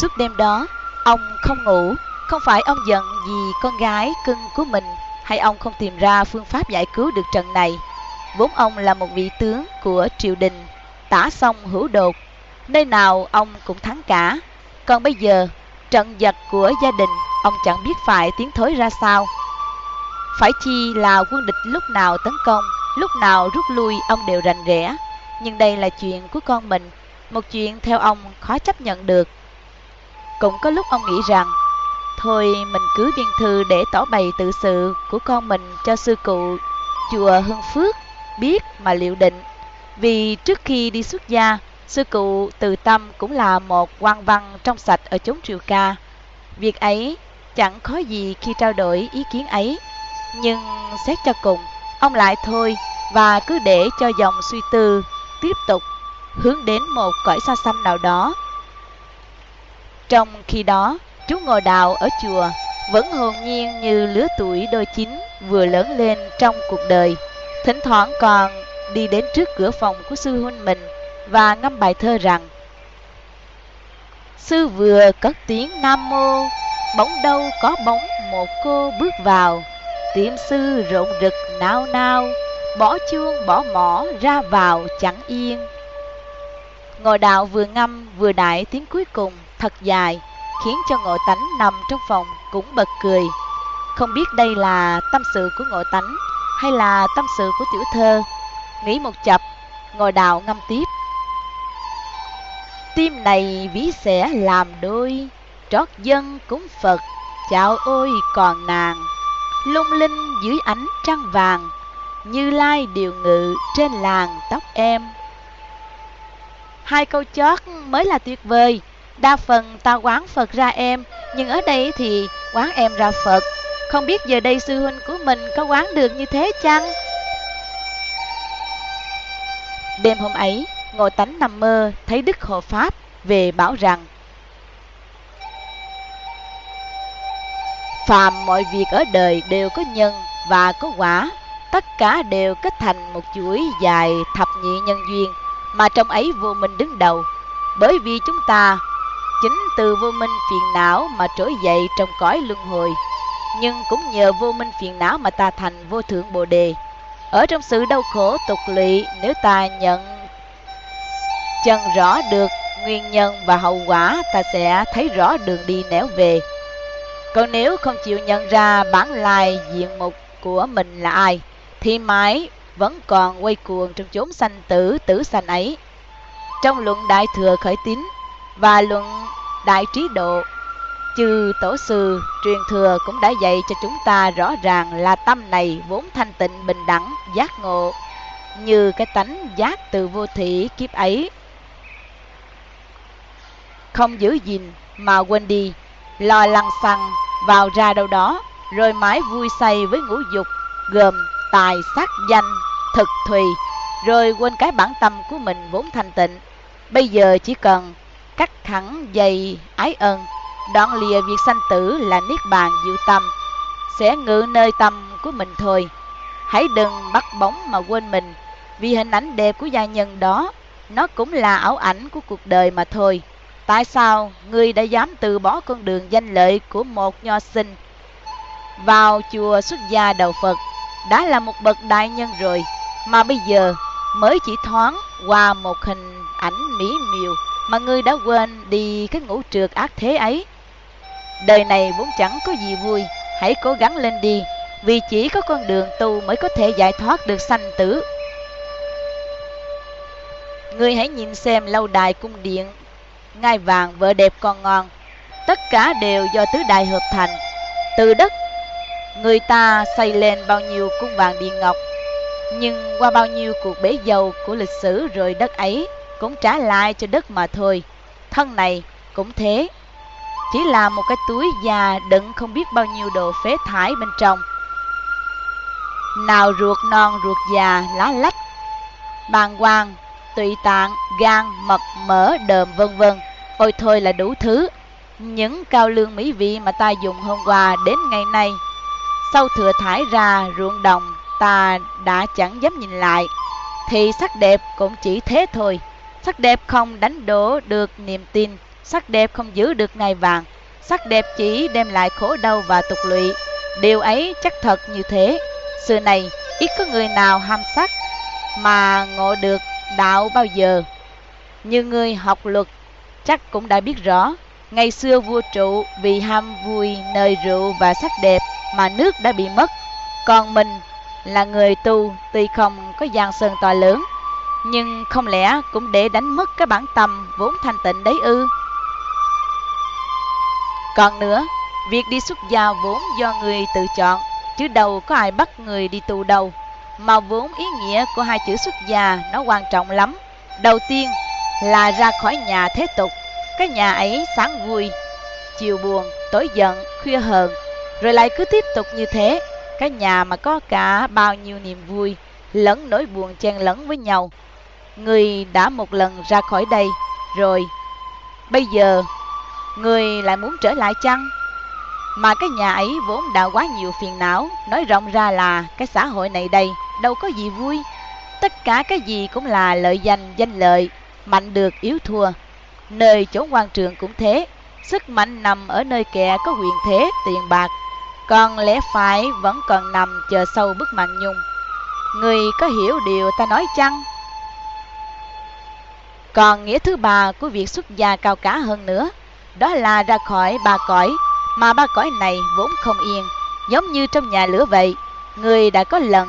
Suốt đêm đó, ông không ngủ, không phải ông giận vì con gái cưng của mình hay ông không tìm ra phương pháp giải cứu được trận này. Vốn ông là một vị tướng của triều đình, tả sông hữu đột, nơi nào ông cũng thắng cả. Còn bây giờ, trận giặc của gia đình, ông chẳng biết phải tiến thối ra sao. Phải chi là quân địch lúc nào tấn công, lúc nào rút lui ông đều rành rẽ. Nhưng đây là chuyện của con mình, một chuyện theo ông khó chấp nhận được. Cũng có lúc ông nghĩ rằng, thôi mình cứ biên thư để tỏ bày tự sự của con mình cho sư cụ chùa Hưng Phước biết mà liệu định. Vì trước khi đi xuất gia, sư cụ từ tâm cũng là một quan văn trong sạch ở chốn triều ca. Việc ấy chẳng khó gì khi trao đổi ý kiến ấy. Nhưng xét cho cùng, ông lại thôi và cứ để cho dòng suy tư tiếp tục hướng đến một cõi xa xăm nào đó. Trong khi đó, chú ngồi đào ở chùa vẫn hồn nhiên như lứa tuổi đôi chín vừa lớn lên trong cuộc đời. Thỉnh thoảng còn đi đến trước cửa phòng của sư huynh mình và ngâm bài thơ rằng Sư vừa cất tiếng Nam Mô, bóng đâu có bóng một cô bước vào, tiệm sư rộn rực nao nao, bỏ chuông bỏ mỏ ra vào chẳng yên. Ngồi đạo vừa ngâm vừa đại tiếng cuối cùng thật dài, khiến cho ngộ tánh nằm trong phòng cũng bật cười. Không biết đây là tâm sự của ngộ tánh hay là tâm sự của tiểu thơ. Nghĩ một chập, ngồi đạo ngâm tiếp. Tim này ví sẽ làm đôi, trót dân cúng Phật, chào ôi còn nàng. Lung linh dưới ánh trăng vàng, như lai điều ngự trên làng tóc em. Hai câu chót mới là tuyệt vời, đa phần ta quán Phật ra em, nhưng ở đây thì quán em ra Phật. Không biết giờ đây sư huynh của mình có quán được như thế chăng? Đêm hôm ấy, Ngồi Tánh nằm mơ thấy Đức Hộ Pháp về bảo rằng Phàm mọi việc ở đời đều có nhân và có quả, tất cả đều kết thành một chuỗi dài thập nhị nhân duyên, mà trong ấy vô minh đứng đầu. Bởi vì chúng ta chính từ vô minh phiền não mà trỗi dậy trong cõi luân hồi, nhưng cũng nhờ vô minh phiền não mà ta thành vô thượng bồ đề. Ở trong sự đau khổ tục lụy, nếu ta nhận chân rõ được nguyên nhân và hậu quả, ta sẽ thấy rõ đường đi nẻo về. Còn nếu không chịu nhận ra bản lai diện mục của mình là ai, thì mãi vẫn còn quay cuồng trong chốn sanh tử tử sanh ấy. Trong luận Đại Thừa Khởi Tín và luận Đại Trí Độ, chư tổ sư truyền thừa cũng đã dạy cho chúng ta rõ ràng là tâm này vốn thanh tịnh bình đẳng, giác ngộ, như cái tánh giác từ vô thủy kiếp ấy. Không giữ gìn mà quên đi, lo lăng xăng vào ra đâu đó, rồi mãi vui say với ngũ dục, gồm tài, sắc, danh, thực, thùy, rồi quên cái bản tâm của mình vốn thanh tịnh. Bây giờ chỉ cần cắt thẳng dày ái ân, đoạn lìa việc sanh tử là niết bàn diệu tâm, sẽ ngự nơi tâm của mình thôi. Hãy đừng bắt bóng mà quên mình, vì hình ảnh đẹp của gia nhân đó, nó cũng là ảo ảnh của cuộc đời mà thôi. Tại sao ngươi đã dám từ bỏ con đường danh lợi của một nho sinh? Vào chùa xuất gia đầu Phật đã là một bậc đại nhân rồi. Mà bây giờ mới chỉ thoáng qua một hình ảnh mỹ miều mà ngươi đã quên đi cái ngũ trượt ác thế ấy. Đời này vốn chẳng có gì vui, hãy cố gắng lên đi, vì chỉ có con đường tu mới có thể giải thoát được sanh tử. Ngươi hãy nhìn xem lâu đài cung điện, ngai vàng vợ đẹp còn ngon, tất cả đều do tứ đại hợp thành. Từ đất, người ta xây lên bao nhiêu cung vàng điện ngọc, nhưng qua bao nhiêu cuộc bể dầu của lịch sử rồi đất ấy cũng trả lại cho đất mà thôi. Thân này cũng thế, chỉ là một cái túi già đựng không biết bao nhiêu đồ phế thải bên trong. Nào ruột non ruột già lá lách, bàn quang, tụy tạng, gan, mật, mỡ, đờm vân vân. Ôi thôi là đủ thứ. Những cao lương mỹ vị mà ta dùng hôm qua đến ngày nay. Sau thừa thải ra ruộng đồng, ta đã chẳng dám nhìn lại. Thì sắc đẹp cũng chỉ thế thôi. Sắc đẹp không đánh đổ được niềm tin, Sắc đẹp không giữ được ngày vàng, sắc đẹp chỉ đem lại khổ đau và tục lụy. Điều ấy chắc thật như thế. Xưa này, ít có người nào ham sắc mà ngộ được đạo bao giờ. Như người học luật chắc cũng đã biết rõ, ngày xưa vua trụ vì ham vui nơi rượu và sắc đẹp mà nước đã bị mất. Còn mình là người tu tuy không có giang sơn to lớn, nhưng không lẽ cũng để đánh mất cái bản tâm vốn thanh tịnh đấy ư? Còn nữa, việc đi xuất gia vốn do người tự chọn, chứ đâu có ai bắt người đi tu đâu. Mà vốn ý nghĩa của hai chữ xuất gia nó quan trọng lắm. Đầu tiên là ra khỏi nhà thế tục, cái nhà ấy sáng vui, chiều buồn, tối giận, khuya hờn, rồi lại cứ tiếp tục như thế. Cái nhà mà có cả bao nhiêu niềm vui, lẫn nỗi buồn chen lẫn với nhau. Người đã một lần ra khỏi đây, rồi bây giờ người lại muốn trở lại chăng? Mà cái nhà ấy vốn đã quá nhiều phiền não, nói rộng ra là cái xã hội này đây đâu có gì vui. Tất cả cái gì cũng là lợi danh, danh lợi, mạnh được yếu thua. Nơi chỗ quan trường cũng thế, sức mạnh nằm ở nơi kẻ có quyền thế, tiền bạc. Còn lẽ phải vẫn còn nằm chờ sâu bức mạng nhung. Người có hiểu điều ta nói chăng? Còn nghĩa thứ ba của việc xuất gia cao cả hơn nữa, đó là ra khỏi ba cõi, mà ba cõi này vốn không yên, giống như trong nhà lửa vậy. Người đã có lần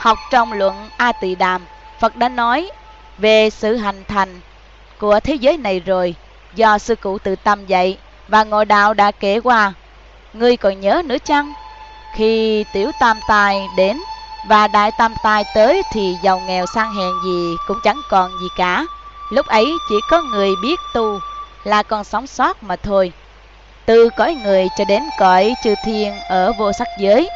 học trong luận A Tỳ Đàm, Phật đã nói về sự hành thành của thế giới này rồi, do sư cụ tự tâm dạy và ngộ đạo đã kể qua. Ngươi còn nhớ nữa chăng? Khi tiểu tam tài đến và đại tam tài tới thì giàu nghèo sang hèn gì cũng chẳng còn gì cả. Lúc ấy chỉ có người biết tu là còn sống sót mà thôi. Từ cõi người cho đến cõi chư thiên ở vô sắc giới.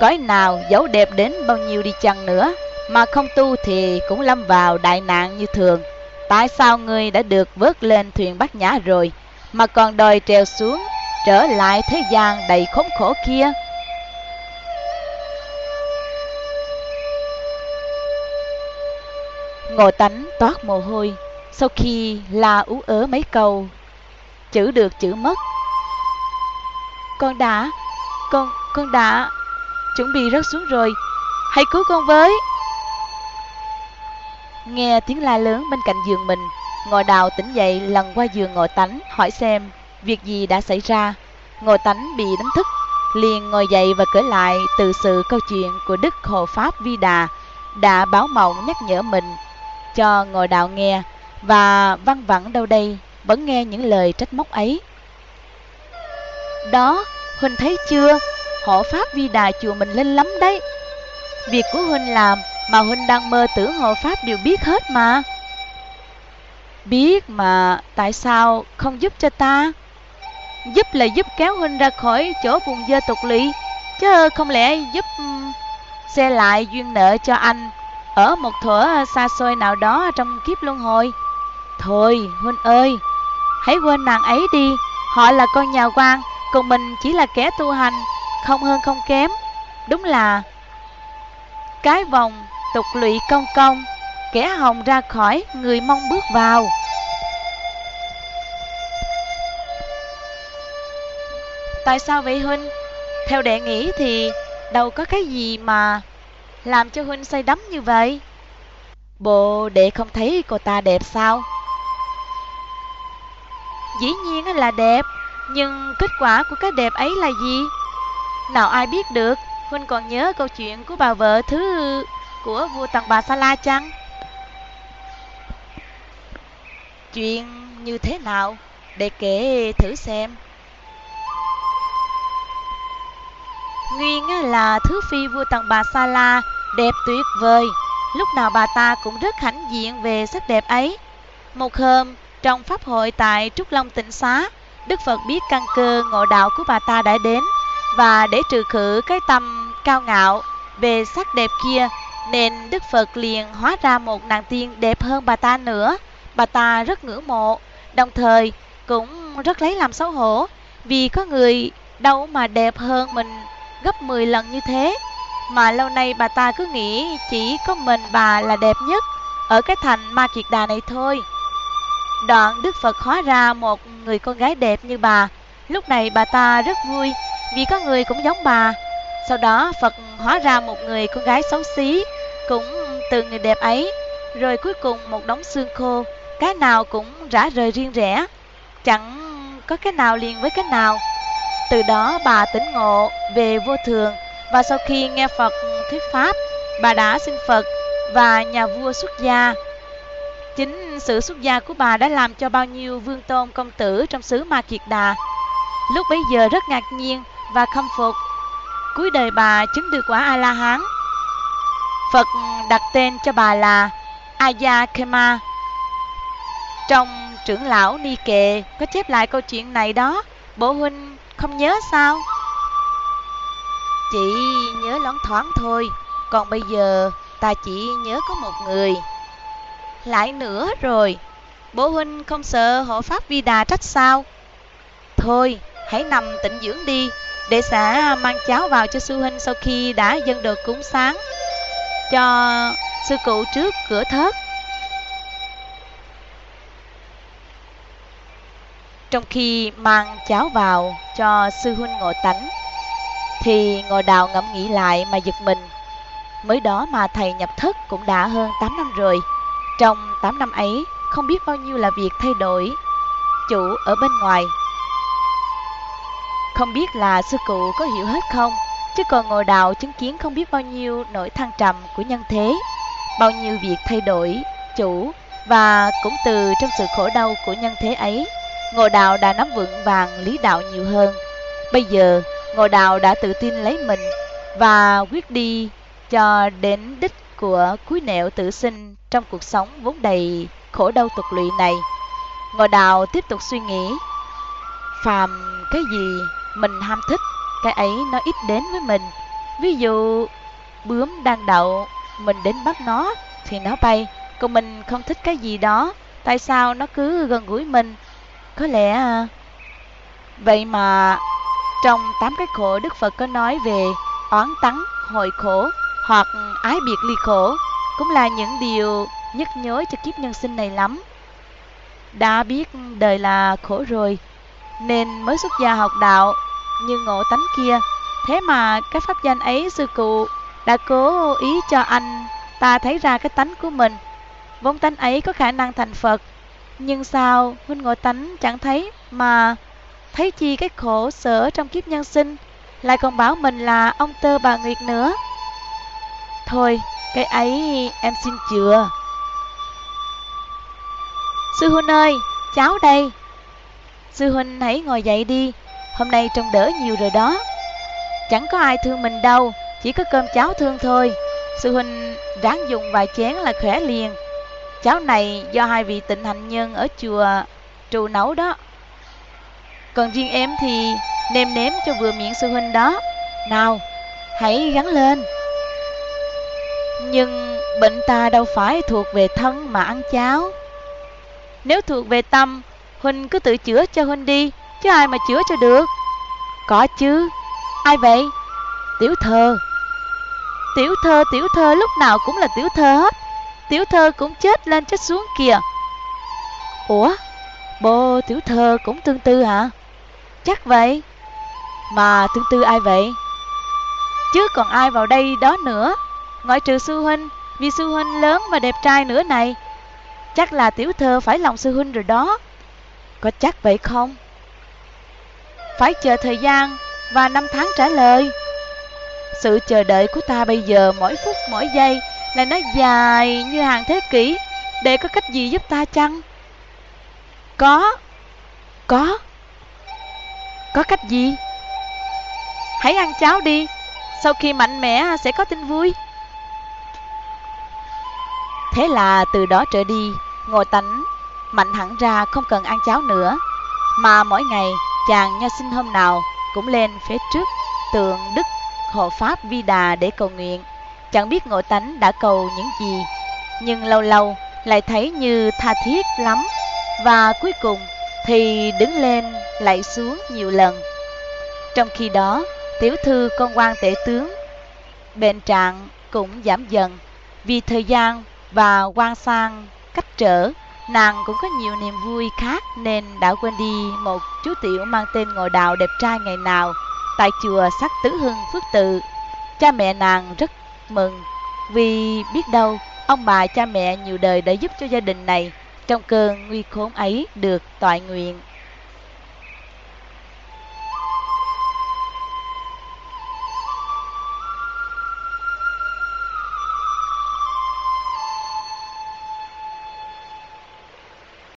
Cõi nào dấu đẹp đến bao nhiêu đi chăng nữa, mà không tu thì cũng lâm vào đại nạn như thường. Tại sao người đã được vớt lên thuyền bát nhã rồi, mà còn đòi trèo xuống, trở lại thế gian đầy khốn khổ kia? Ngô tánh toát mồ hôi, sau khi la ú ớ mấy câu, chữ được chữ mất. Con đã, con, con đã chuẩn bị rớt xuống rồi, hãy cứu con với. Nghe tiếng la lớn bên cạnh giường mình, ngồi đào tỉnh dậy lần qua giường ngồi tánh hỏi xem việc gì đã xảy ra. Ngồi tánh bị đánh thức, liền ngồi dậy và kể lại từ sự câu chuyện của Đức Hộ Pháp Vi Đà đã báo mộng nhắc nhở mình cho ngồi đạo nghe và văn vẳng đâu đây vẫn nghe những lời trách móc ấy. Đó, Huynh thấy chưa, hộ pháp vi đà chùa mình lên lắm đấy. Việc của Huynh làm mà Huynh đang mơ tưởng hộ pháp đều biết hết mà. Biết mà tại sao không giúp cho ta? Giúp là giúp kéo Huynh ra khỏi chỗ vùng dơ tục lỵ, chứ không lẽ giúp ừ, xe lại duyên nợ cho anh ở một thuở à, xa xôi nào đó trong kiếp luân hồi. Thôi, Huynh ơi, hãy quên nàng ấy đi, họ là con nhà quan, còn mình chỉ là kẻ tu hành, không hơn không kém. Đúng là cái vòng tục lụy công công, kẻ hồng ra khỏi, người mong bước vào. Tại sao vậy Huynh? Theo đệ nghĩ thì đâu có cái gì mà làm cho Huynh say đắm như vậy. Bộ đệ không thấy cô ta đẹp sao? Dĩ nhiên là đẹp, nhưng kết quả của cái đẹp ấy là gì? Nào ai biết được, Huynh còn nhớ câu chuyện của bà vợ thứ của vua Tần Bà Sa La chăng? Chuyện như thế nào? Để kể thử xem. Nguyên là thứ phi vua Tần Bà Sa La, đẹp tuyệt vời. Lúc nào bà ta cũng rất hãnh diện về sắc đẹp ấy. Một hôm, trong pháp hội tại Trúc Long Tịnh Xá, Đức Phật biết căn cơ ngộ đạo của bà ta đã đến và để trừ khử cái tâm cao ngạo về sắc đẹp kia nên Đức Phật liền hóa ra một nàng tiên đẹp hơn bà ta nữa. Bà ta rất ngưỡng mộ, đồng thời cũng rất lấy làm xấu hổ vì có người đâu mà đẹp hơn mình gấp 10 lần như thế. Mà lâu nay bà ta cứ nghĩ chỉ có mình bà là đẹp nhất ở cái thành Ma Kiệt Đà này thôi. Đoạn Đức Phật hóa ra một người con gái đẹp như bà. Lúc này bà ta rất vui vì có người cũng giống bà. Sau đó Phật hóa ra một người con gái xấu xí cũng từ người đẹp ấy. Rồi cuối cùng một đống xương khô, cái nào cũng rã rời riêng rẽ. Chẳng có cái nào liền với cái nào. Từ đó bà tỉnh ngộ về vô thường và sau khi nghe Phật thuyết pháp, bà đã xin Phật và nhà vua xuất gia. Chính sự xuất gia của bà đã làm cho bao nhiêu vương tôn công tử trong xứ Ma Kiệt Đà lúc bấy giờ rất ngạc nhiên và khâm phục. Cuối đời bà chứng được quả A-la-hán. Phật đặt tên cho bà là Aya Kema. Trong trưởng lão Ni Kệ có chép lại câu chuyện này đó, Bổ huynh không nhớ sao? Chỉ nhớ loáng thoáng thôi, còn bây giờ ta chỉ nhớ có một người. Lại nữa rồi, bố huynh không sợ hộ pháp vi đà trách sao? Thôi, hãy nằm tĩnh dưỡng đi, để xã mang cháo vào cho sư huynh sau khi đã dân được cúng sáng. Cho sư cụ trước cửa thớt. Trong khi mang cháo vào cho sư huynh ngồi tánh, thì ngồi đào ngẫm nghĩ lại mà giật mình. Mới đó mà thầy nhập thất cũng đã hơn 8 năm rồi. Trong 8 năm ấy, không biết bao nhiêu là việc thay đổi. Chủ ở bên ngoài. Không biết là sư cụ có hiểu hết không, chứ còn ngồi đào chứng kiến không biết bao nhiêu nỗi thăng trầm của nhân thế, bao nhiêu việc thay đổi, chủ, và cũng từ trong sự khổ đau của nhân thế ấy, Ngô đào đã nắm vững vàng lý đạo nhiều hơn. Bây giờ, Ngô đào đã tự tin lấy mình và quyết đi cho đến đích của cuối nẻo tự sinh trong cuộc sống vốn đầy khổ đau tục lụy này. Ngô đào tiếp tục suy nghĩ, phàm cái gì mình ham thích, cái ấy nó ít đến với mình. Ví dụ, bướm đang đậu, mình đến bắt nó thì nó bay, còn mình không thích cái gì đó, tại sao nó cứ gần gũi mình? Có lẽ... À, vậy mà trong tám cái khổ Đức Phật có nói về oán tắng, hội khổ hoặc ái biệt ly khổ cũng là những điều nhức nhối cho kiếp nhân sinh này lắm. Đã biết đời là khổ rồi, nên mới xuất gia học đạo như ngộ tánh kia. Thế mà cái pháp danh ấy sư cụ đã cố ý cho anh ta thấy ra cái tánh của mình. Vốn tánh ấy có khả năng thành Phật. Nhưng sao huynh ngộ tánh chẳng thấy mà thấy chi cái khổ sở trong kiếp nhân sinh lại còn bảo mình là ông tơ bà Nguyệt nữa. Thôi, cái ấy em xin chừa. Sư huynh ơi, cháu đây. Sư huynh hãy ngồi dậy đi, hôm nay trông đỡ nhiều rồi đó. Chẳng có ai thương mình đâu, chỉ có cơm cháo thương thôi. Sư huynh ráng dùng vài chén là khỏe liền. Cháo này do hai vị tịnh hạnh nhân ở chùa trù nấu đó. Còn riêng em thì nêm nếm cho vừa miệng sư huynh đó. Nào, hãy gắn lên. Nhưng bệnh ta đâu phải thuộc về thân mà ăn cháo. Nếu thuộc về tâm, Huynh cứ tự chữa cho Huynh đi, chứ ai mà chữa cho được. Có chứ, ai vậy? Tiểu thơ. Tiểu thơ, tiểu thơ lúc nào cũng là tiểu thơ hết. Tiểu thơ cũng chết lên chết xuống kìa. Ủa, bố tiểu thơ cũng tương tư hả? Chắc vậy. Mà tương tư ai vậy? Chứ còn ai vào đây đó nữa Ngoại trừ sư huynh Vì sư huynh lớn và đẹp trai nữa này Chắc là tiểu thơ phải lòng sư huynh rồi đó Có chắc vậy không? Phải chờ thời gian và năm tháng trả lời Sự chờ đợi của ta bây giờ mỗi phút mỗi giây là nó dài như hàng thế kỷ Để có cách gì giúp ta chăng? Có Có Có cách gì? Hãy ăn cháo đi Sau khi mạnh mẽ sẽ có tin vui Thế là từ đó trở đi, ngồi tánh mạnh hẳn ra không cần ăn cháo nữa, mà mỗi ngày chàng nho sinh hôm nào cũng lên phía trước tượng Đức Hộ Pháp Vi Đà để cầu nguyện. Chẳng biết ngộ tánh đã cầu những gì, nhưng lâu lâu lại thấy như tha thiết lắm, và cuối cùng thì đứng lên lại xuống nhiều lần. Trong khi đó, tiểu thư con quan tể tướng, bệnh trạng cũng giảm dần vì thời gian và quan sang cách trở Nàng cũng có nhiều niềm vui khác nên đã quên đi một chú tiểu mang tên ngồi đạo đẹp trai ngày nào tại chùa sắc tứ hưng phước tự. Cha mẹ nàng rất mừng vì biết đâu, ông bà cha mẹ nhiều đời đã giúp cho gia đình này trong cơn nguy khốn ấy được toại nguyện.